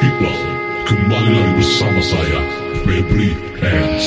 people, kembali lagi bersama saya, Febri Hands.